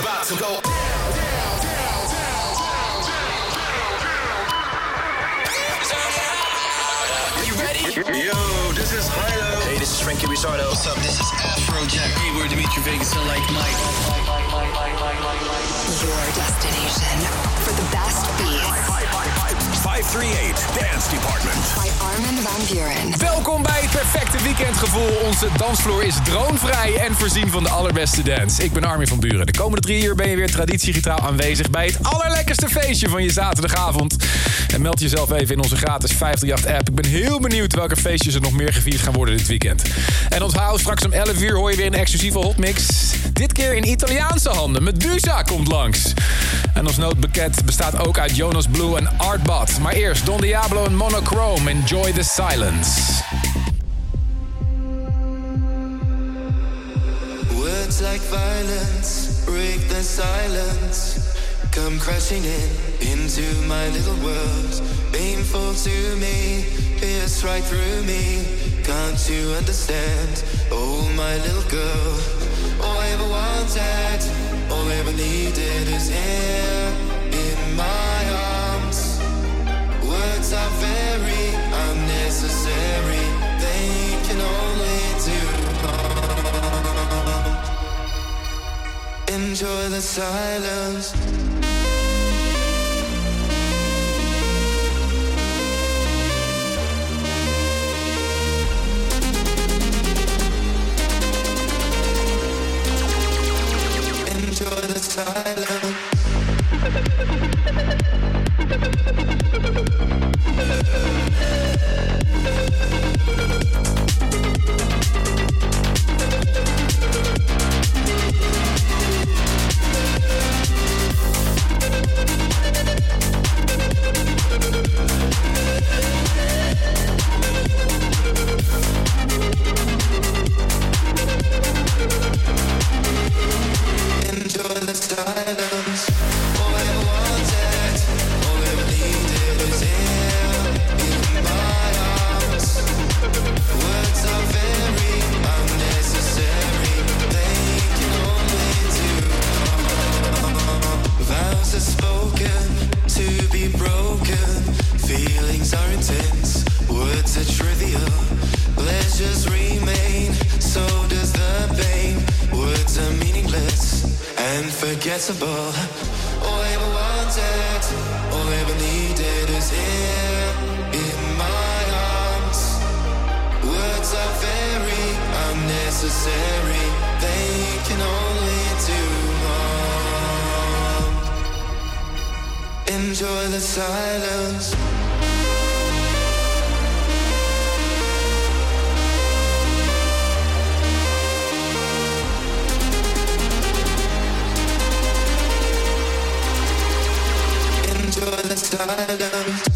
about to go You ready? Yo, this is Hilo. Hey, this is Frankie Rizardo. What's up? This is Afrojack. Hey, we're Dimitri Vegas and like Mike. Your destination for the best beats 538 Dance Department. by Armin van Buren. Welkom bij het perfecte weekendgevoel. Onze dansvloer is droomvrij en voorzien van de allerbeste dance. Ik ben Armin van Buren. De komende drie uur ben je weer traditiegetrouw aanwezig bij het allerlekkerste feestje van je zaterdagavond. En meld jezelf even in onze gratis 538-app. Ik ben heel benieuwd welke feestjes er nog meer gevierd gaan worden dit weekend. En onthoud, straks om 11 uur hoor je weer een exclusieve hotmix. Dit keer in Italiaanse handen. Medusa komt langs. En ons noodbekend bestaat ook uit Jonas Blue en Artbot. Maar eerst Don Diablo en Monochrome. Enjoy the silence. Words like violence break the silence. Come crashing in into my little world. Painful to me, pierce right through me. Can't you understand? Oh, my little girl. All I ever wanted, all I ever needed is here in my. Words are very unnecessary. They can only do harm. Enjoy the silence. Enjoy the silence. Unnecessary. They can only do harm. Enjoy the silence. Enjoy the silence.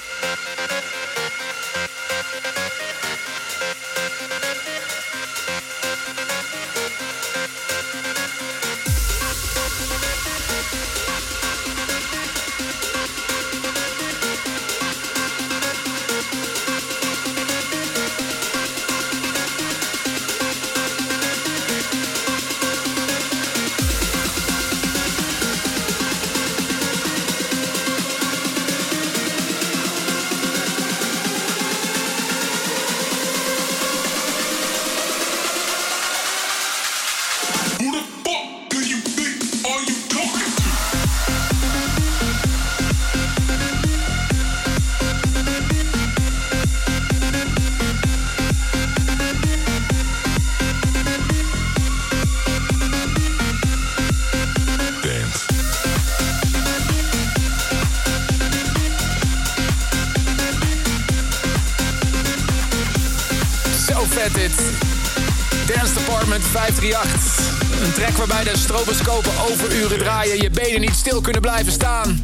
538. Een track waarbij de stroboscopen overuren draaien. Je benen niet stil kunnen blijven staan.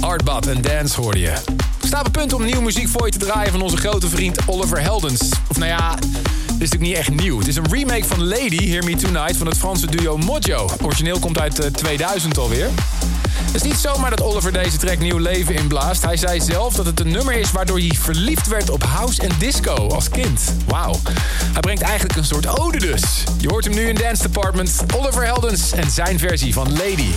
Artbad en Dance hoorde je. Ik sta op punt om nieuwe muziek voor je te draaien van onze grote vriend Oliver Heldens. Of nou ja, dit is natuurlijk niet echt nieuw. Het is een remake van Lady, Hear Me Tonight, van het Franse duo Mojo. Origineel komt uit eh, 2000 alweer. Het is niet zomaar dat Oliver deze track nieuw leven inblaast. Hij zei zelf dat het een nummer is waardoor hij verliefd werd op house en disco als kind. Wauw. Hij brengt eigenlijk een soort ode dus. Je hoort hem nu in Dance Department. Oliver Heldens en zijn versie van Lady.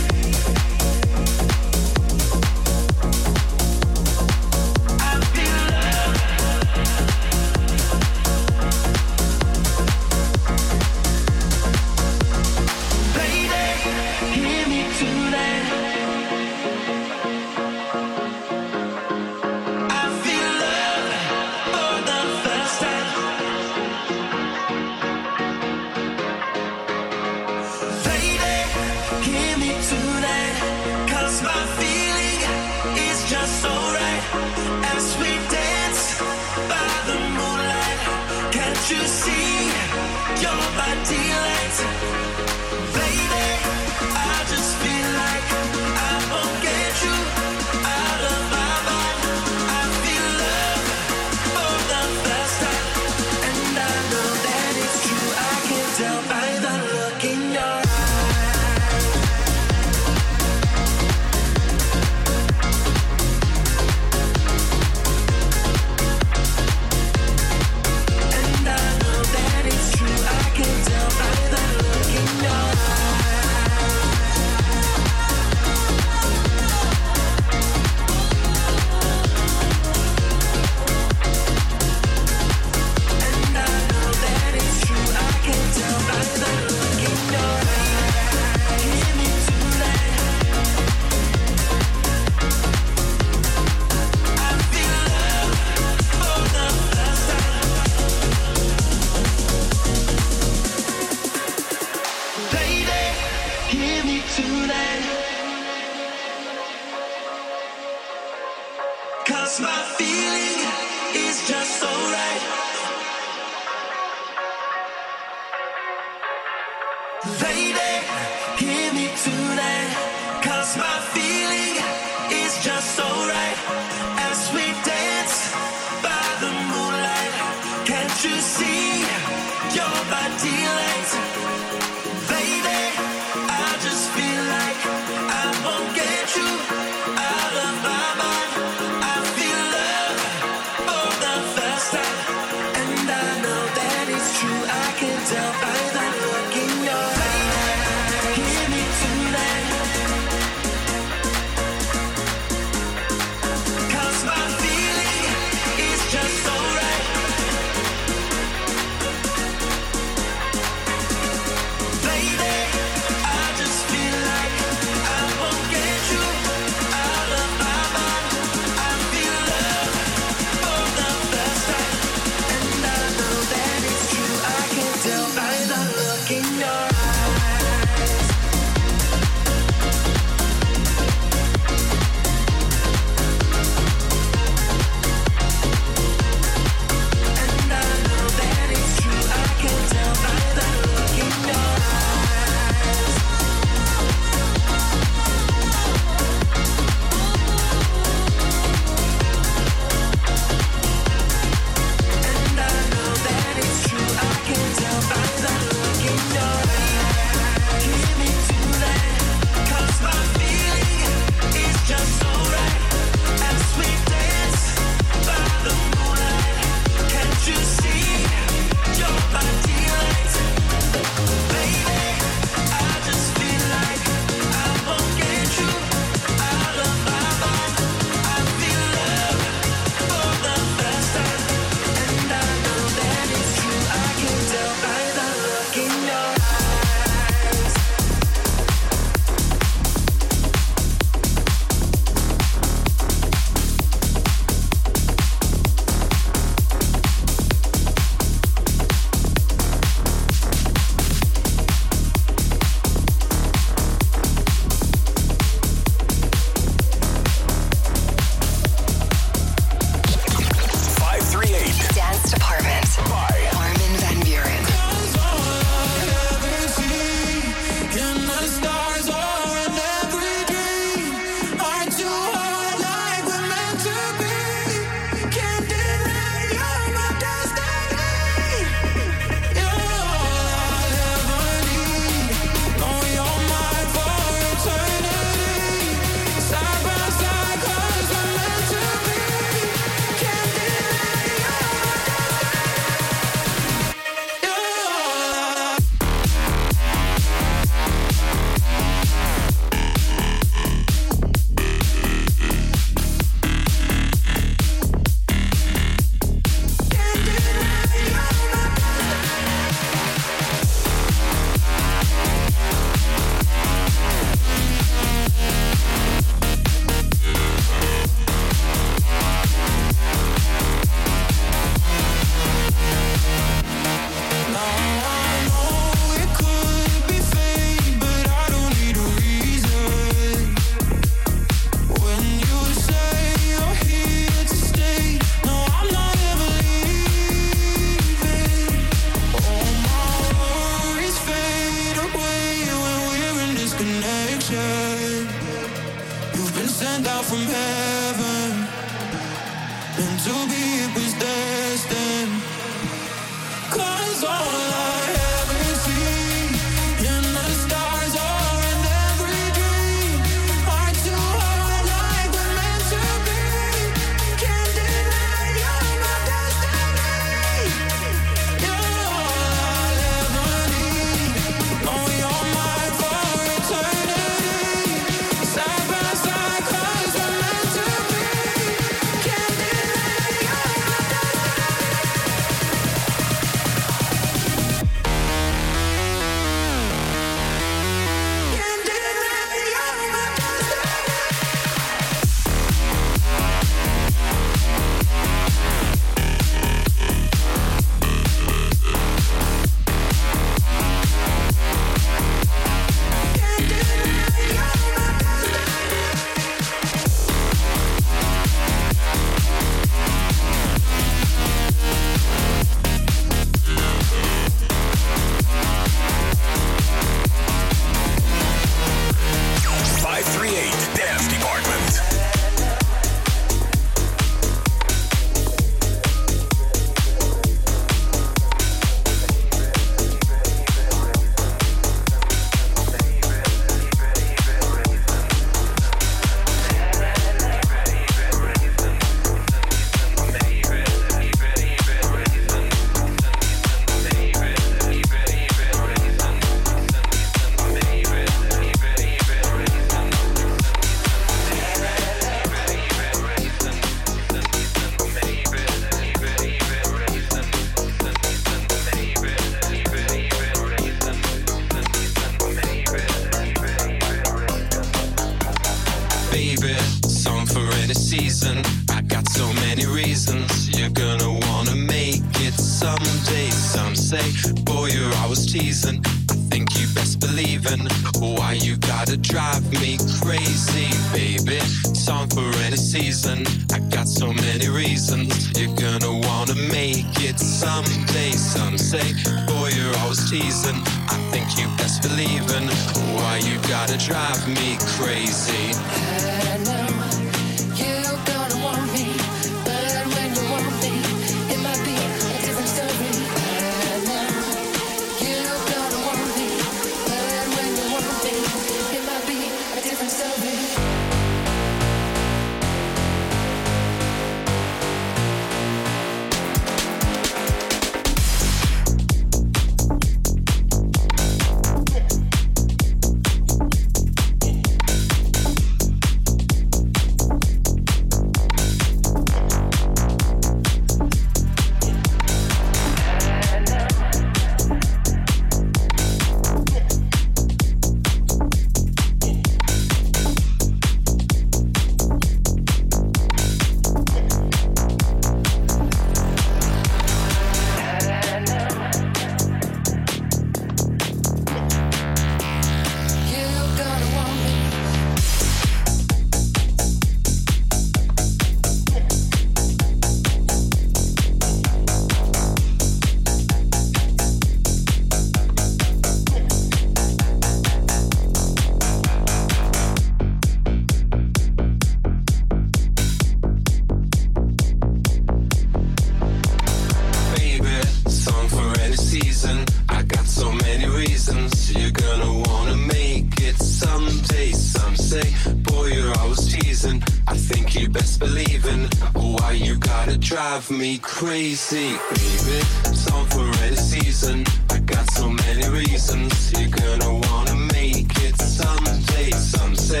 Reasons. You're gonna wanna make it someday. Some say,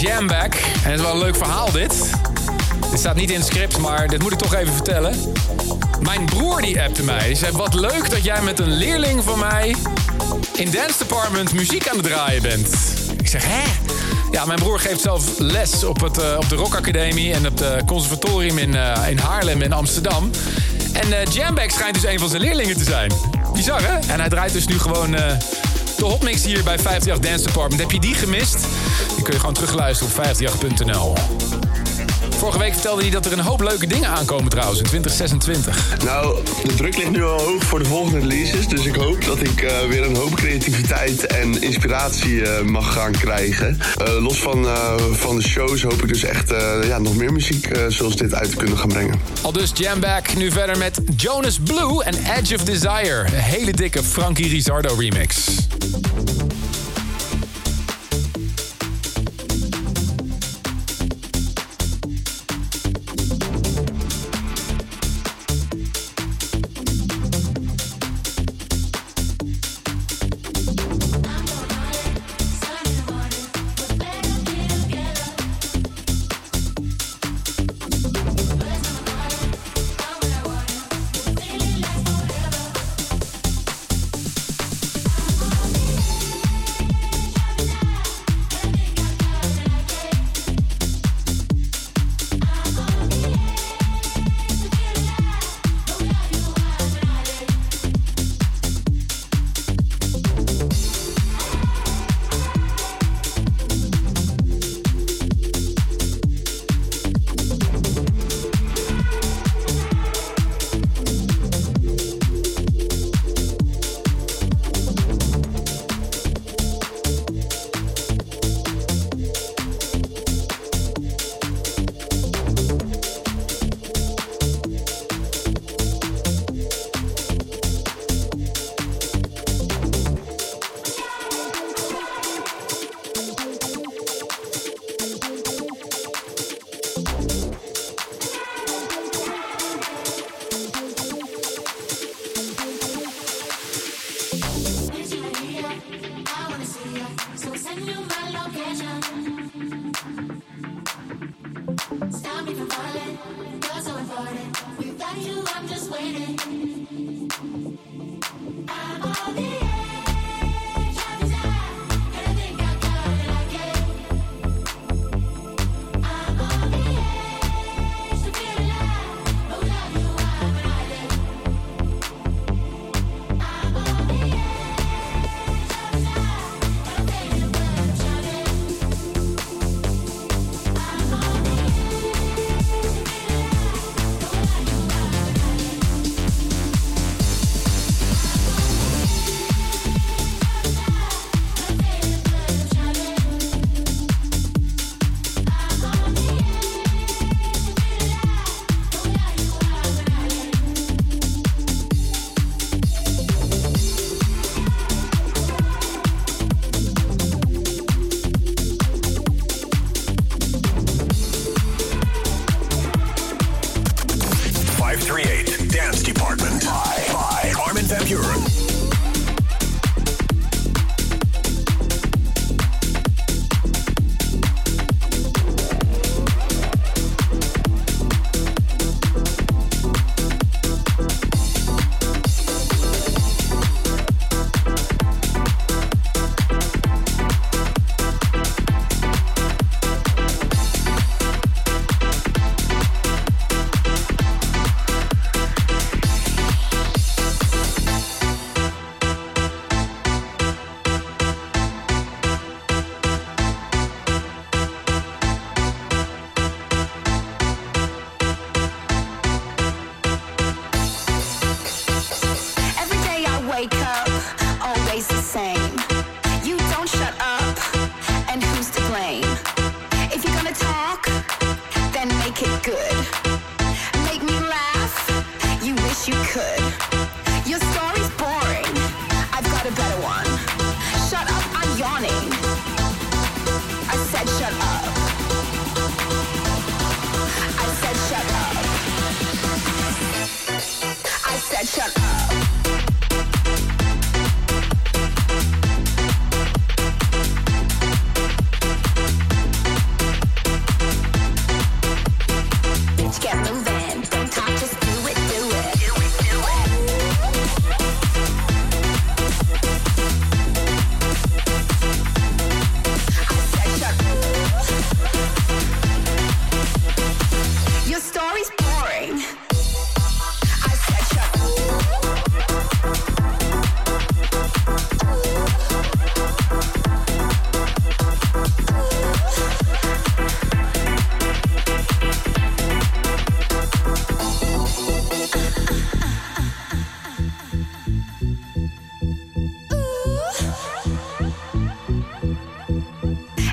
Jamback. En het is wel een leuk verhaal dit. Dit staat niet in het script, maar dit moet ik toch even vertellen. Mijn broer die appte mij. Die zei, wat leuk dat jij met een leerling van mij... in Dance Department muziek aan het draaien bent. Ik zeg, hè? Ja, mijn broer geeft zelf les op, het, eh, op de Rock Academie... en op het conservatorium in, eh, in Haarlem in Amsterdam. En eh Jamback schijnt dus een van zijn leerlingen te zijn. Bizar, hè? En hij draait dus nu gewoon... eh, de hotmix hier bij 538 Dance Department. Heb je die gemist? Die kun je gewoon terugluisteren op 538.nl. Vorige week vertelde hij dat er een hoop leuke dingen aankomen trouwens in 2026. Nou, de druk ligt nu al hoog voor de volgende releases. Dus ik hoop dat ik eh, weer een hoop creativiteit en inspiratie eh, mag gaan krijgen. Eh, los van, van de shows hoop ik dus echt ja, nog meer muziek zoals dit uit te kunnen gaan brengen. Al dus Jamback nu verder met Jonas Blue en Edge of Desire. Een hele dikke Frankie Rizardo remix.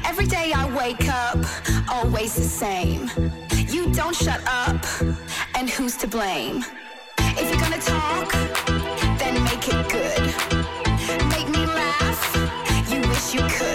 Every day I wake up, always the same. You don't shut up, and who's to blame? If you're gonna talk, then make it good. Make me laugh, you wish you could.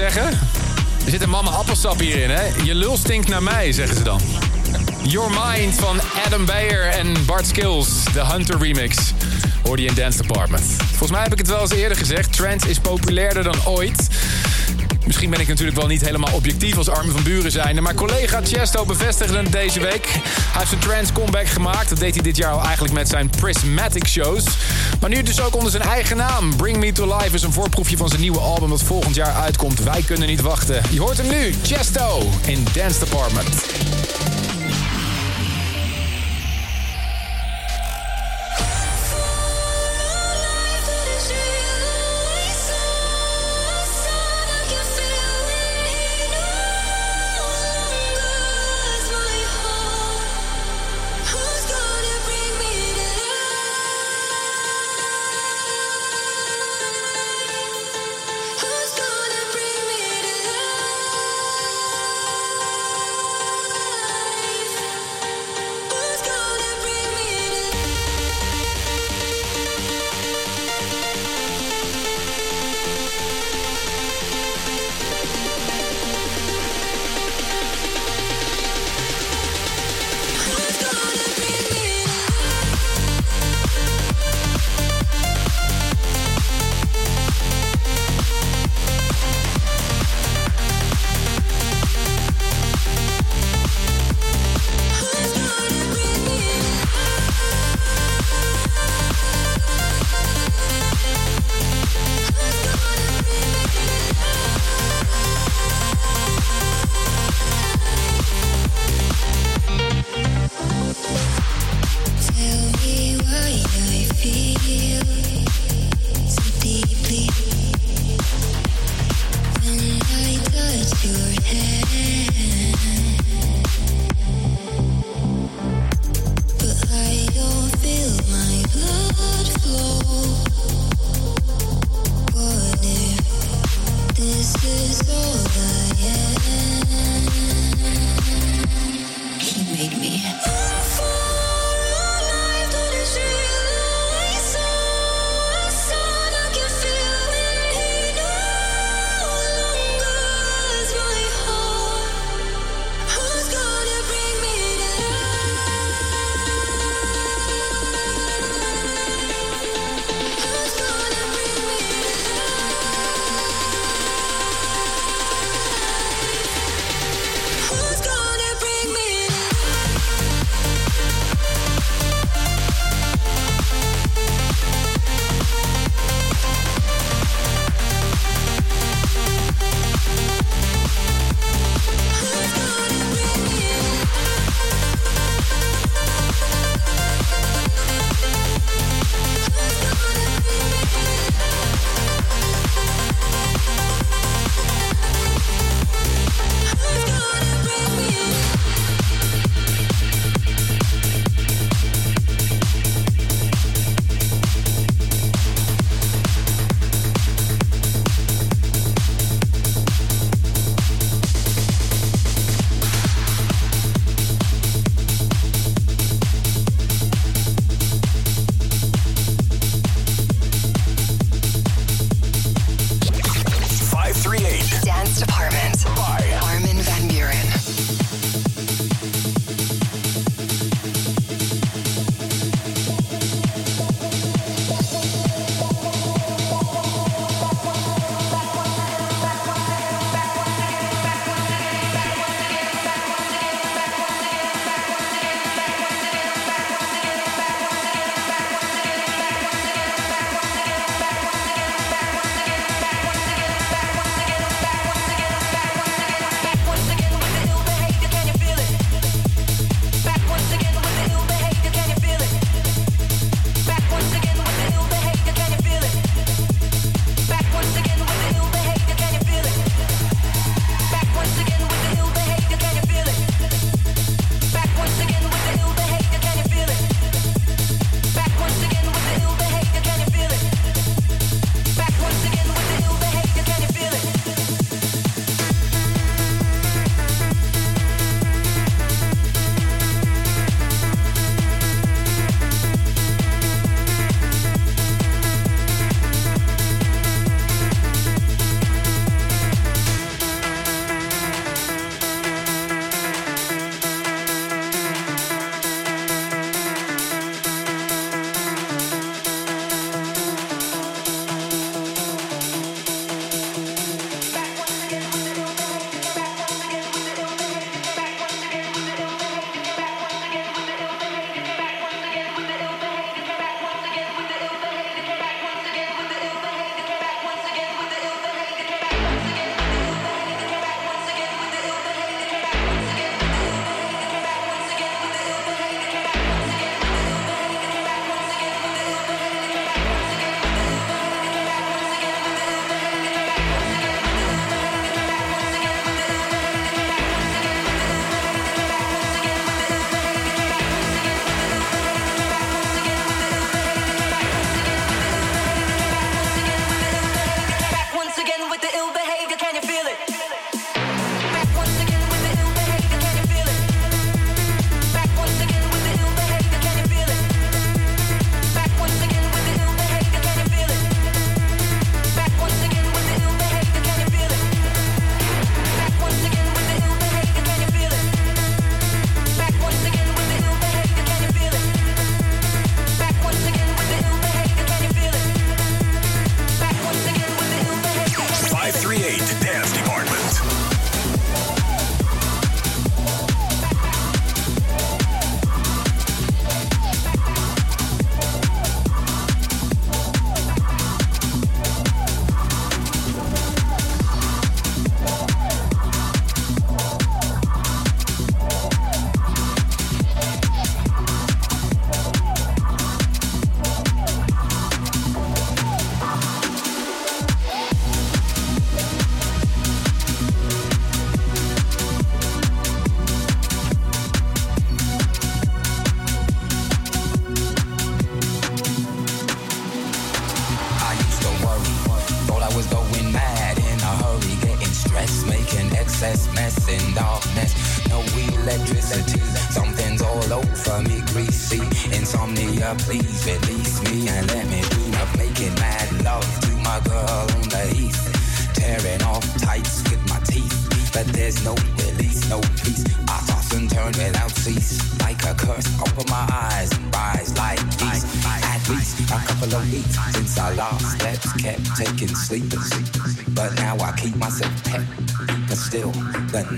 Zeggen? Er zit een mama appelsap hierin, hè? Je lul stinkt naar mij, zeggen ze dan. Your Mind van Adam Beyer en Bart Skills, de Hunter remix. Hoorde je in Dance Department. Volgens mij heb ik het wel eens eerder gezegd. Trance is populairder dan ooit. Misschien ben ik natuurlijk wel niet helemaal objectief als Armin van Buren zijnde. Maar collega Chesto bevestigde deze week. Hij heeft zijn trance comeback gemaakt. Dat deed hij dit jaar al eigenlijk met zijn Prismatic shows. Maar nu dus ook onder zijn eigen naam. Bring Me To Life is een voorproefje van zijn nieuwe album dat volgend jaar uitkomt. Wij kunnen niet wachten. Je hoort hem nu, Chesto, in Dance Department.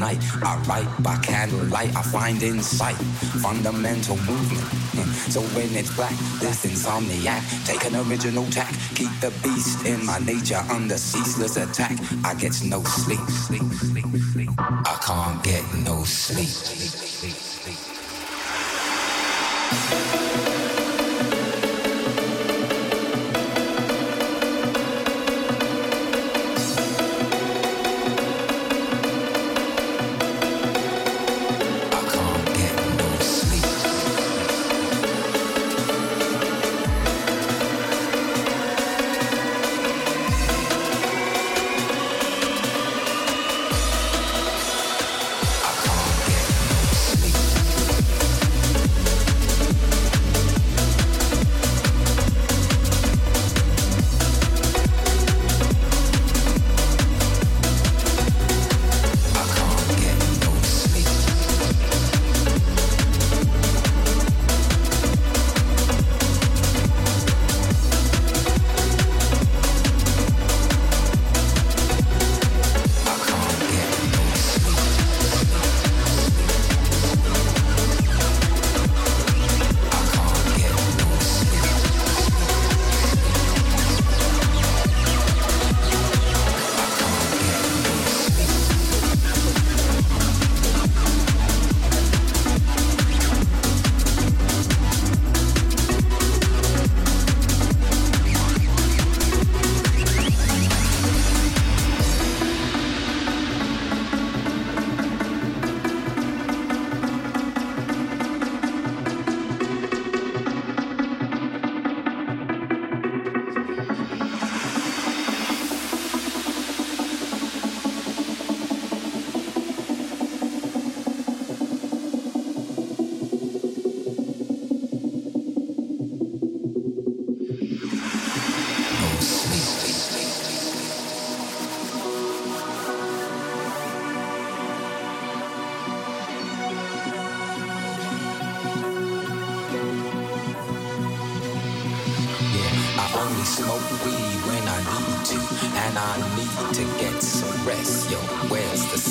Night I write by candlelight, I find insight, fundamental movement. Mm. So when it's black, this insomniac, take an original tack, keep the beast in my nature under ceaseless attack. I get no sleep. I can't get no sleep.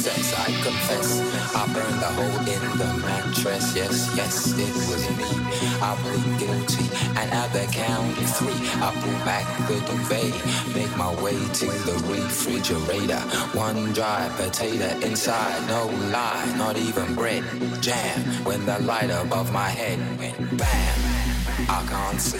Sex? I confess, I burned a hole in the mattress. Yes, yes, it was me. I plead guilty, and at the count of three, I pull back the duvet, make my way to the refrigerator. One dry potato inside, no lie, not even bread. Jam when the light above my head went bam. I can't see,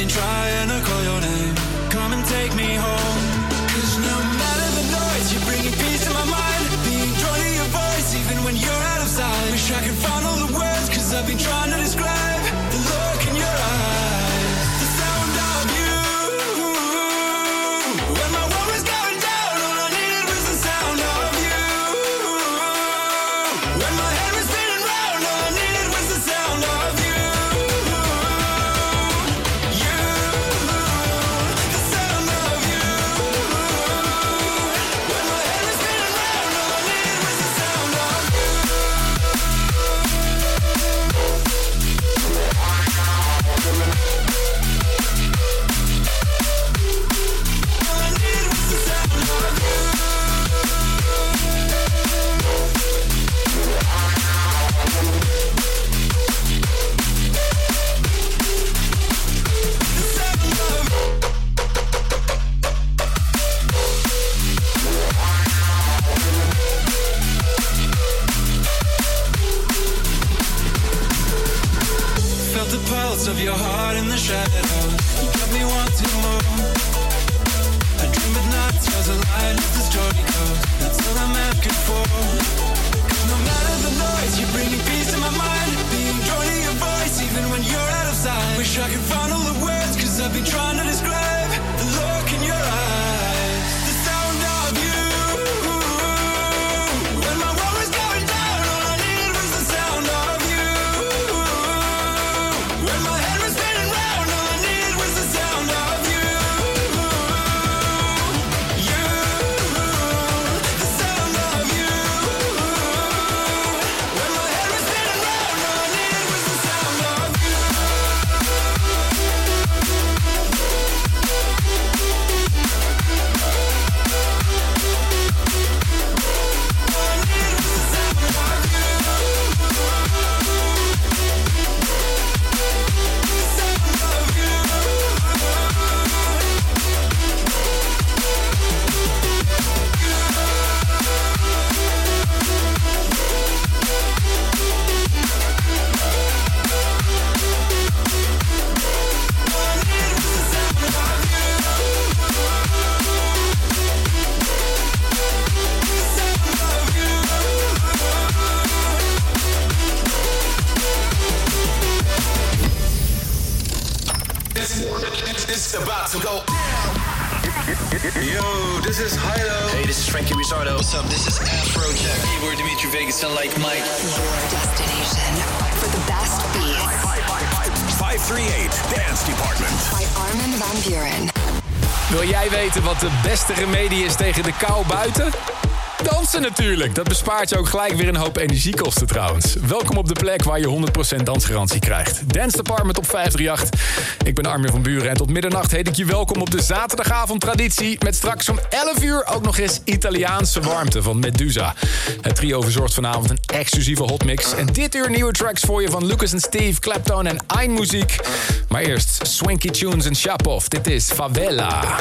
Been trying to call your name. Come and take me home. About to go Yo, this is Hilo. Hey, this is Frankie Rizardo. What's up? This is Afrojack. Hey, we're Dimitri Vegas and like Mike. Your destination for the best beats 538 Dance Department. by Armin van Buren. Wil jij weten wat de beste remedie is tegen de kou buiten? Natuurlijk. Dat bespaart je ook gelijk weer een hoop energiekosten trouwens. Welkom op de plek waar je 100% dansgarantie krijgt. Dance Department op 538. Ik ben Armin van Buren en tot middernacht heet ik je welkom op de zaterdagavond traditie. Met straks om 11 uur ook nog eens Italiaanse warmte van Medusa. Het trio verzorgt vanavond een exclusieve hotmix. En dit uur nieuwe tracks voor je van Lucas en Steve, Clapton en Ein Muziek. Maar eerst Swanky Tunes en Shapov. Dit is Favela.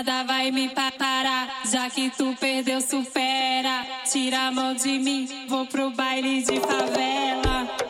nada vai me parar. Já que tu perdeu, supera. Tira a mão de mim, vou pro baile de favela.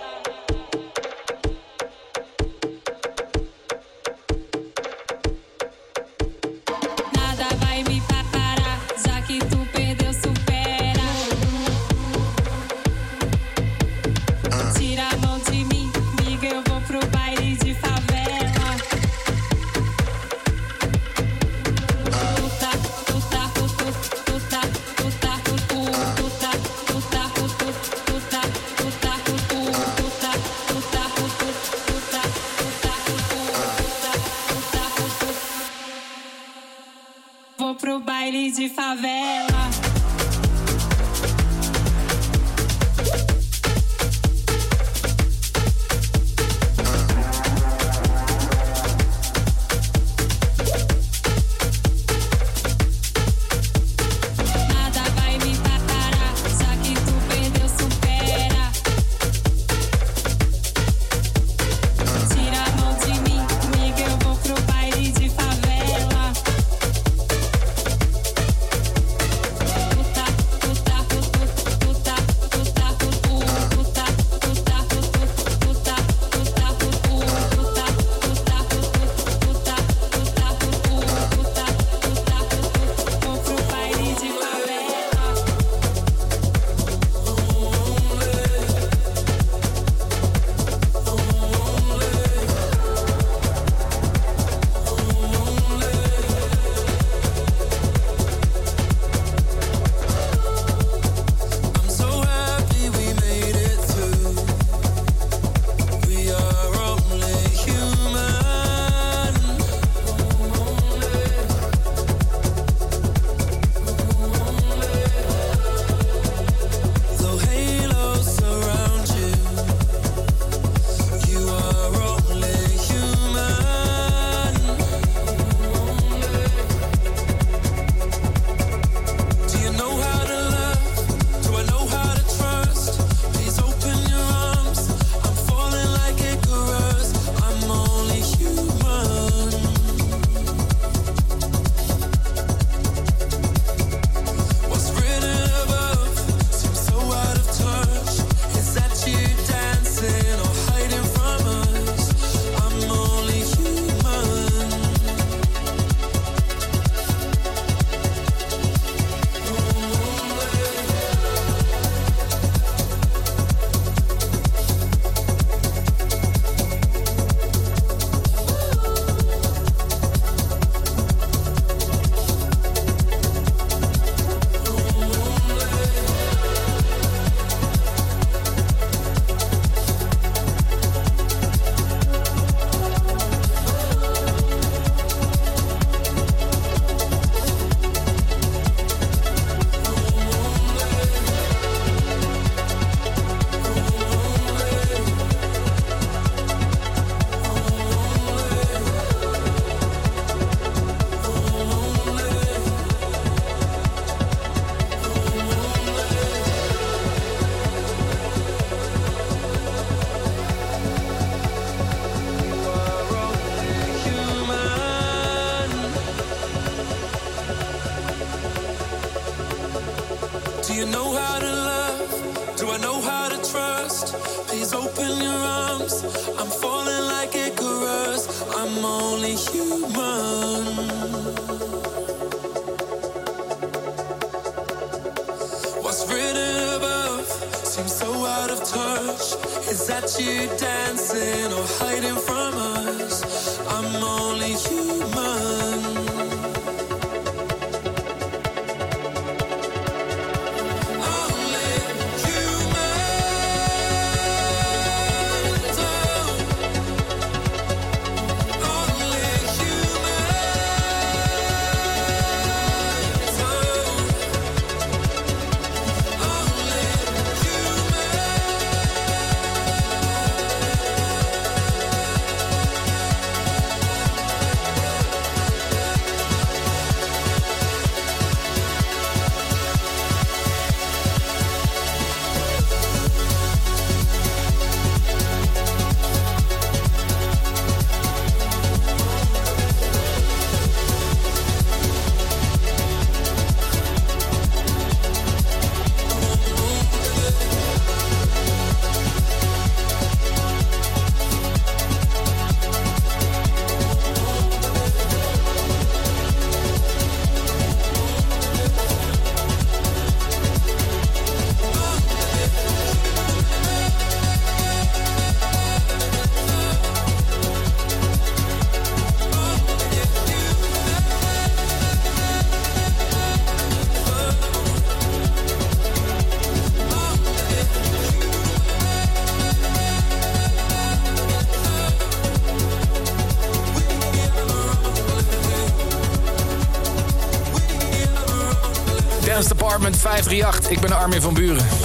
538. Ik ben Armin van Buren.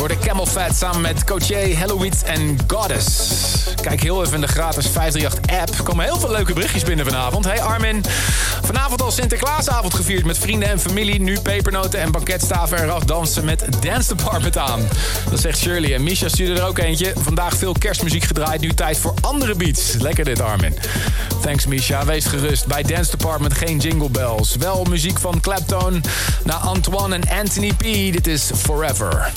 Hoorde Camel Fat samen met Coaché, Halloween en Goddess. Kijk heel even in de gratis 538-app. Er komen heel veel leuke berichtjes binnen vanavond. Hey Armin, vanavond al Sinterklaasavond gevierd met vrienden en familie. Nu pepernoten en banketstaven eraf dansen met Dance Department aan. Dat zegt Shirley. En Misha stuurde er ook eentje. Vandaag veel kerstmuziek gedraaid. Nu tijd voor andere beats. Lekker dit Armin. Thanks Misha. Wees gerust. Bij Dance Department geen jingle bells. Wel muziek van Clapton naar Antoine en Anthony P. Dit is Forever.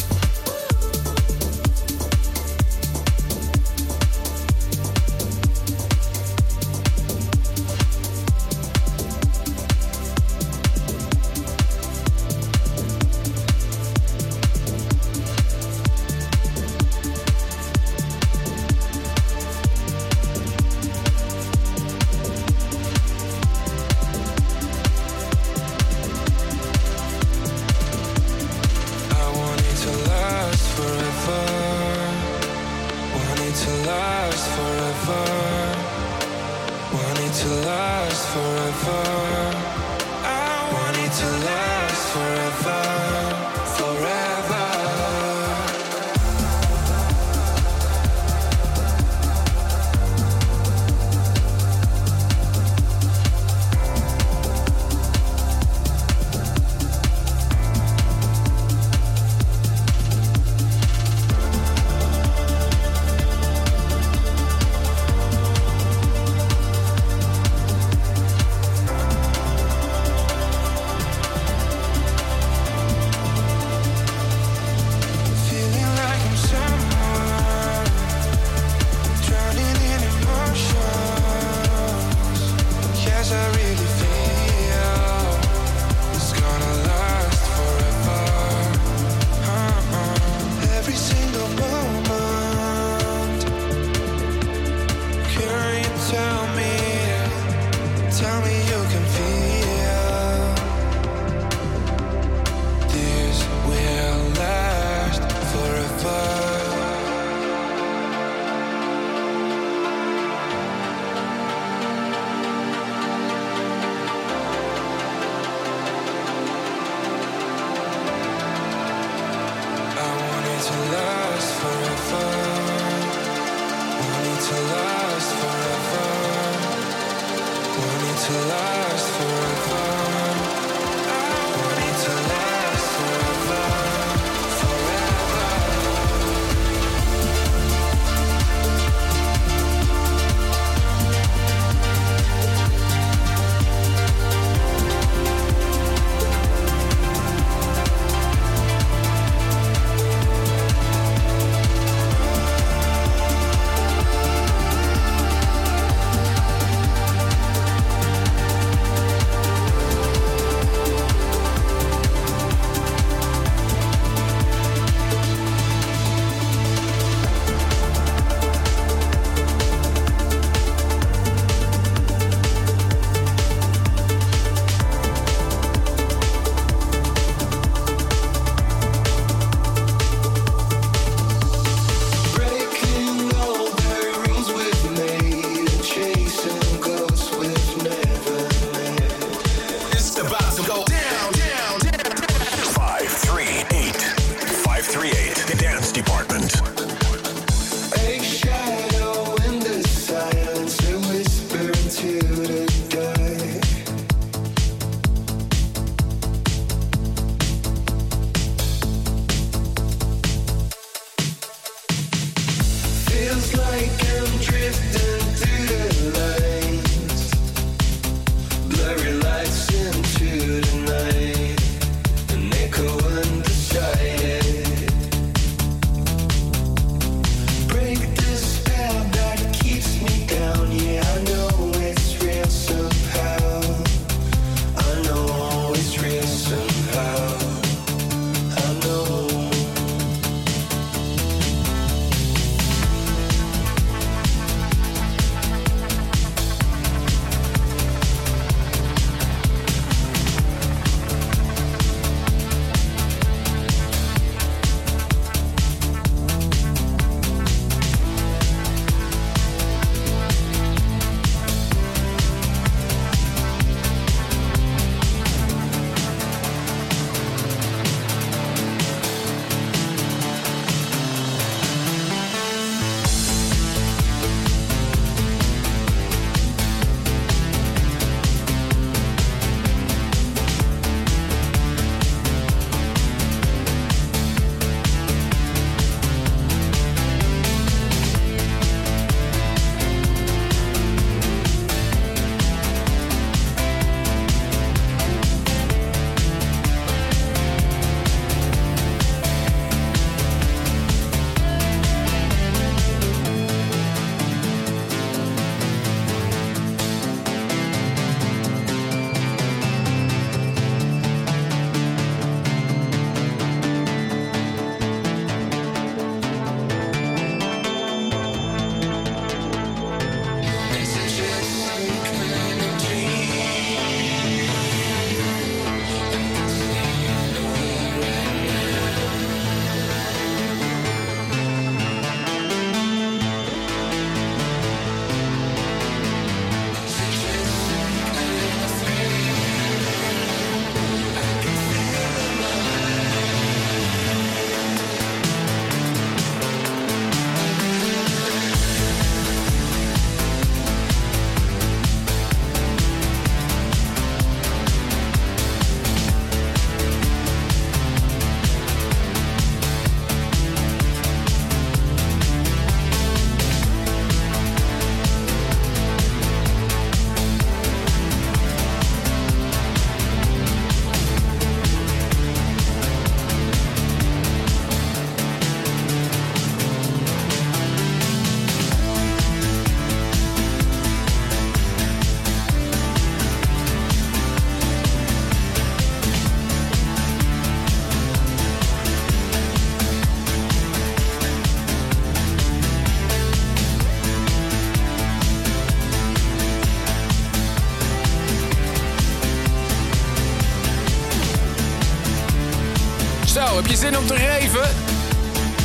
Zin om te reven?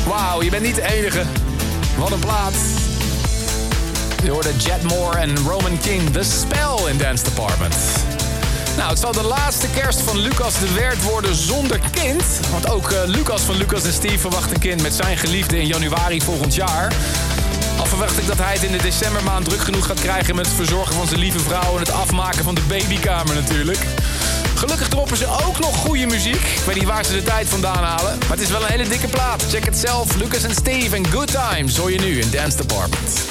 Wauw, je bent niet de enige. Wat een plaat. Je hoorde Jet Moore en Roman King, The Spell in Dance Department. Nou, het zal de laatste kerst van Lucas de Werd worden zonder kind. Want ook eh, Lucas van Lucas en Steve verwacht een kind met zijn geliefde in januari volgend jaar. Al verwacht ik dat hij het in de decembermaand druk genoeg gaat krijgen met het verzorgen van zijn lieve vrouw en het afmaken van de babykamer natuurlijk. Gelukkig droppen ze ook nog goede muziek. Ik weet niet waar ze de tijd vandaan halen. Maar het is wel een hele dikke plaat. Check het zelf. Lucas en Steve en Good Times hoor je nu in Dance Department.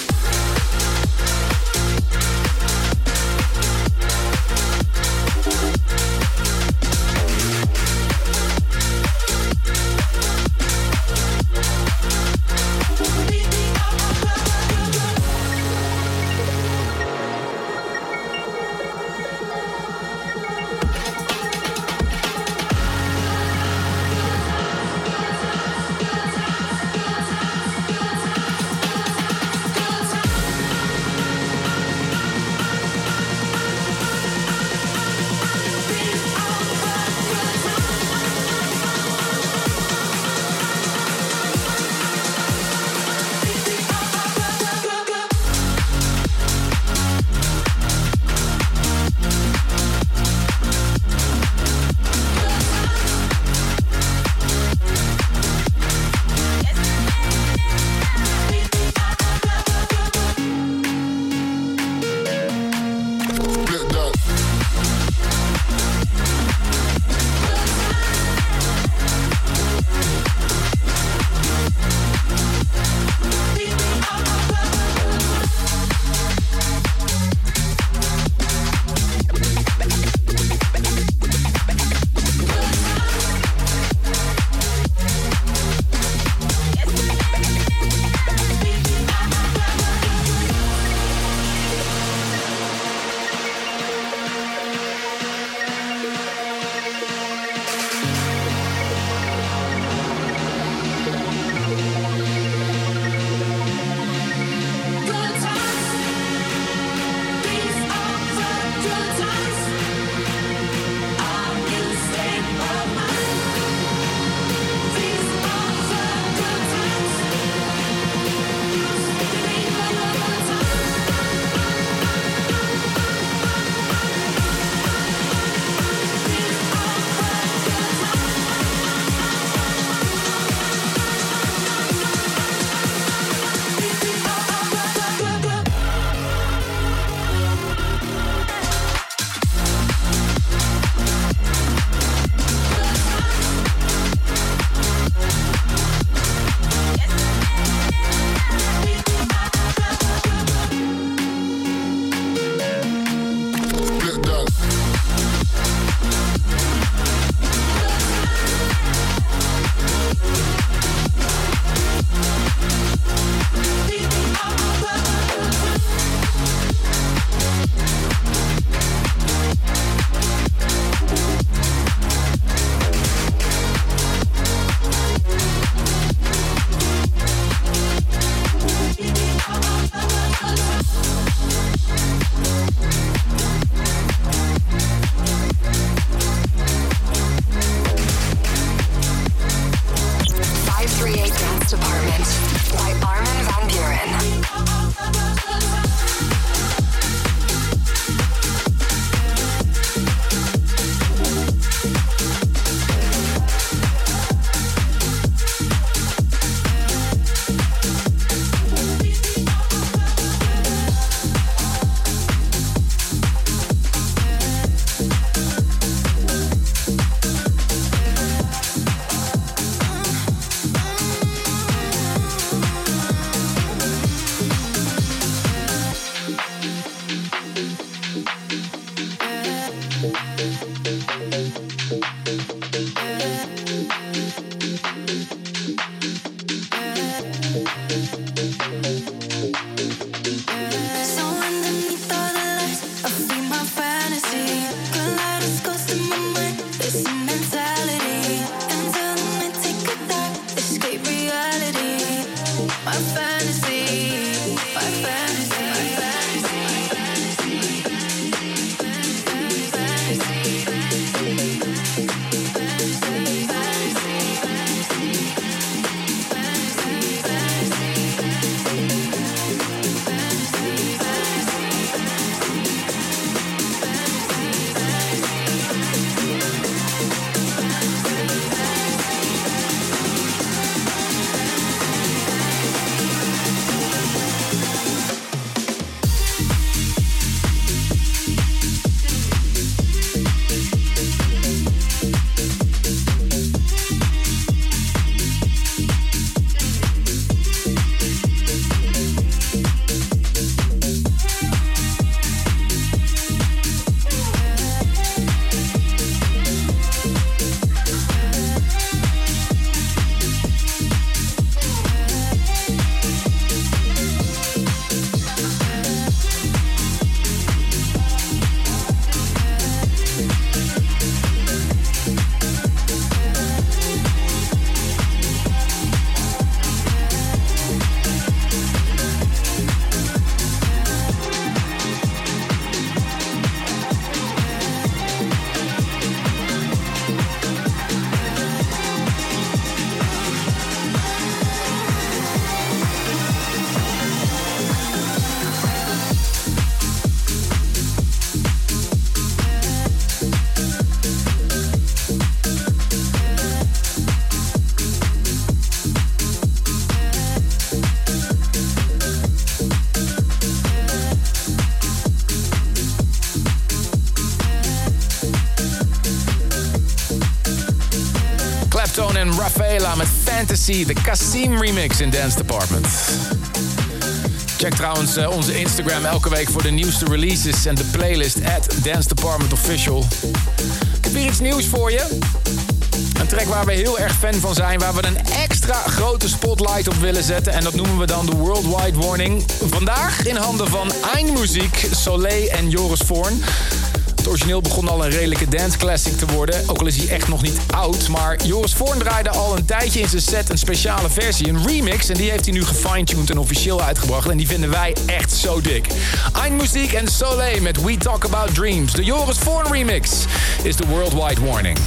Fantasy, de Kasim remix in Dance Department. Check trouwens eh, onze Instagram elke week voor de nieuwste releases en de playlist at Dance Department Official. Ik heb hier iets nieuws voor je. Een track waar we heel erg fan van zijn, waar we een extra grote spotlight op willen zetten. En dat noemen we dan de Worldwide Warning. Vandaag in handen van Eindmuziek, Soleil en Joris Voorn. Origineel begon al een redelijke dance classic te worden. Ook al is hij echt nog niet oud. Maar Joris Voorn draaide al een tijdje in zijn set een speciale versie. Een remix. En die heeft hij nu gefine-tuned en officieel uitgebracht. En die vinden wij echt zo dik. Eindmuziek en Soleil met We Talk About Dreams. De Joris Voorn remix is de Worldwide Warning.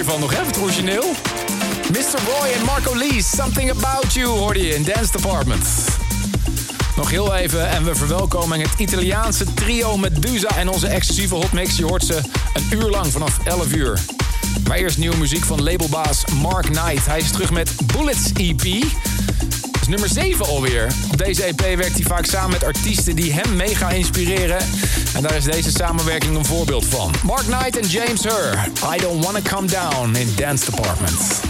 Hiervan nog, hè? Het origineel. Mr. Roy en Marco Lee, Something About You hoorde je in Dance Department. Nog heel even en we verwelkomen het Italiaanse trio Medusa en onze exclusieve hotmix. Je hoort ze een uur lang vanaf 11 uur. Maar eerst nieuwe muziek van labelbaas Mark Knight. Hij is terug met Bullets EP. Nummer 7 alweer. Op deze EP werkt hij vaak samen met artiesten die hem mega inspireren. En daar is deze samenwerking een voorbeeld van. Mark Knight en James Hur. I don't wanna come down in Dance Department.